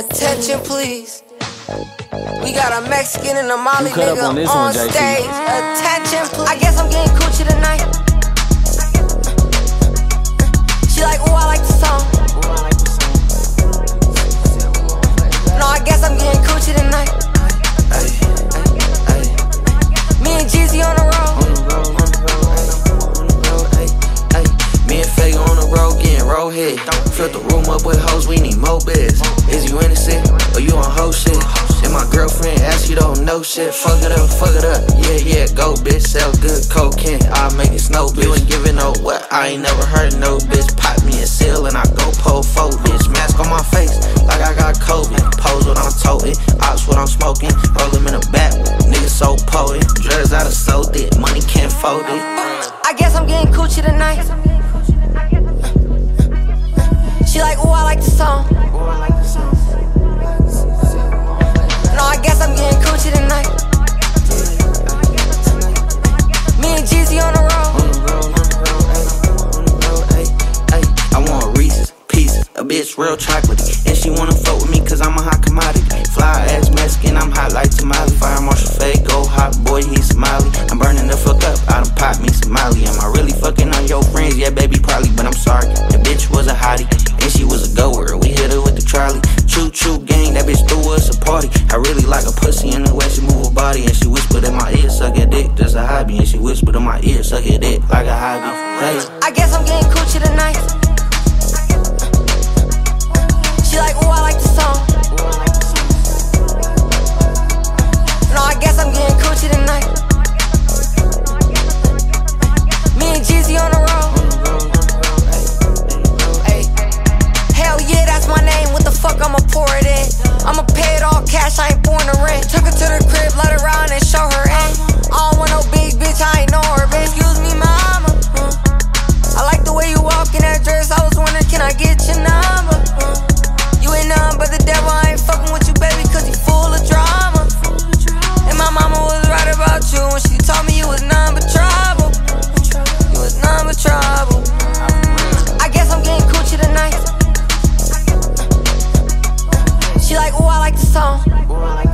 Attention, please. We got a Mexican and a Molly cut nigga on on stage. Attention, please. I guess I'm getting coochie tonight. Head. Fill the room up with hoes, we need more beds. Is you innocent or you on hoe shit? And my girlfriend asks you don't know shit. Fuck it up, fuck it up. Yeah, yeah, go bitch. Sell good cocaine, I'll make it snow bitch. You ain't giving no what? I ain't never heard no bitch. Pop me a seal and I go pull four bitch. Mask on my face like I got COVID. Pose what I'm toting, ops what I'm smoking. Roll in the back, niggas so potent. Drugs out of sold it, money can't fold it. I guess I'm getting coochie tonight. Ooh, I like the song. No, I guess I'm getting coochie tonight. Me and Jeezy on the road. I want Reese's pieces, a bitch real chocolatey. And she wanna fuck with me cause I'm a hot commodity. Fly ass Mexican, I'm hot like tamale. Fire Marshal bitch threw us a party. I really like a pussy in the way she move her body. And she whispered in my ear, suck your dick, that's a hobby. And like the song.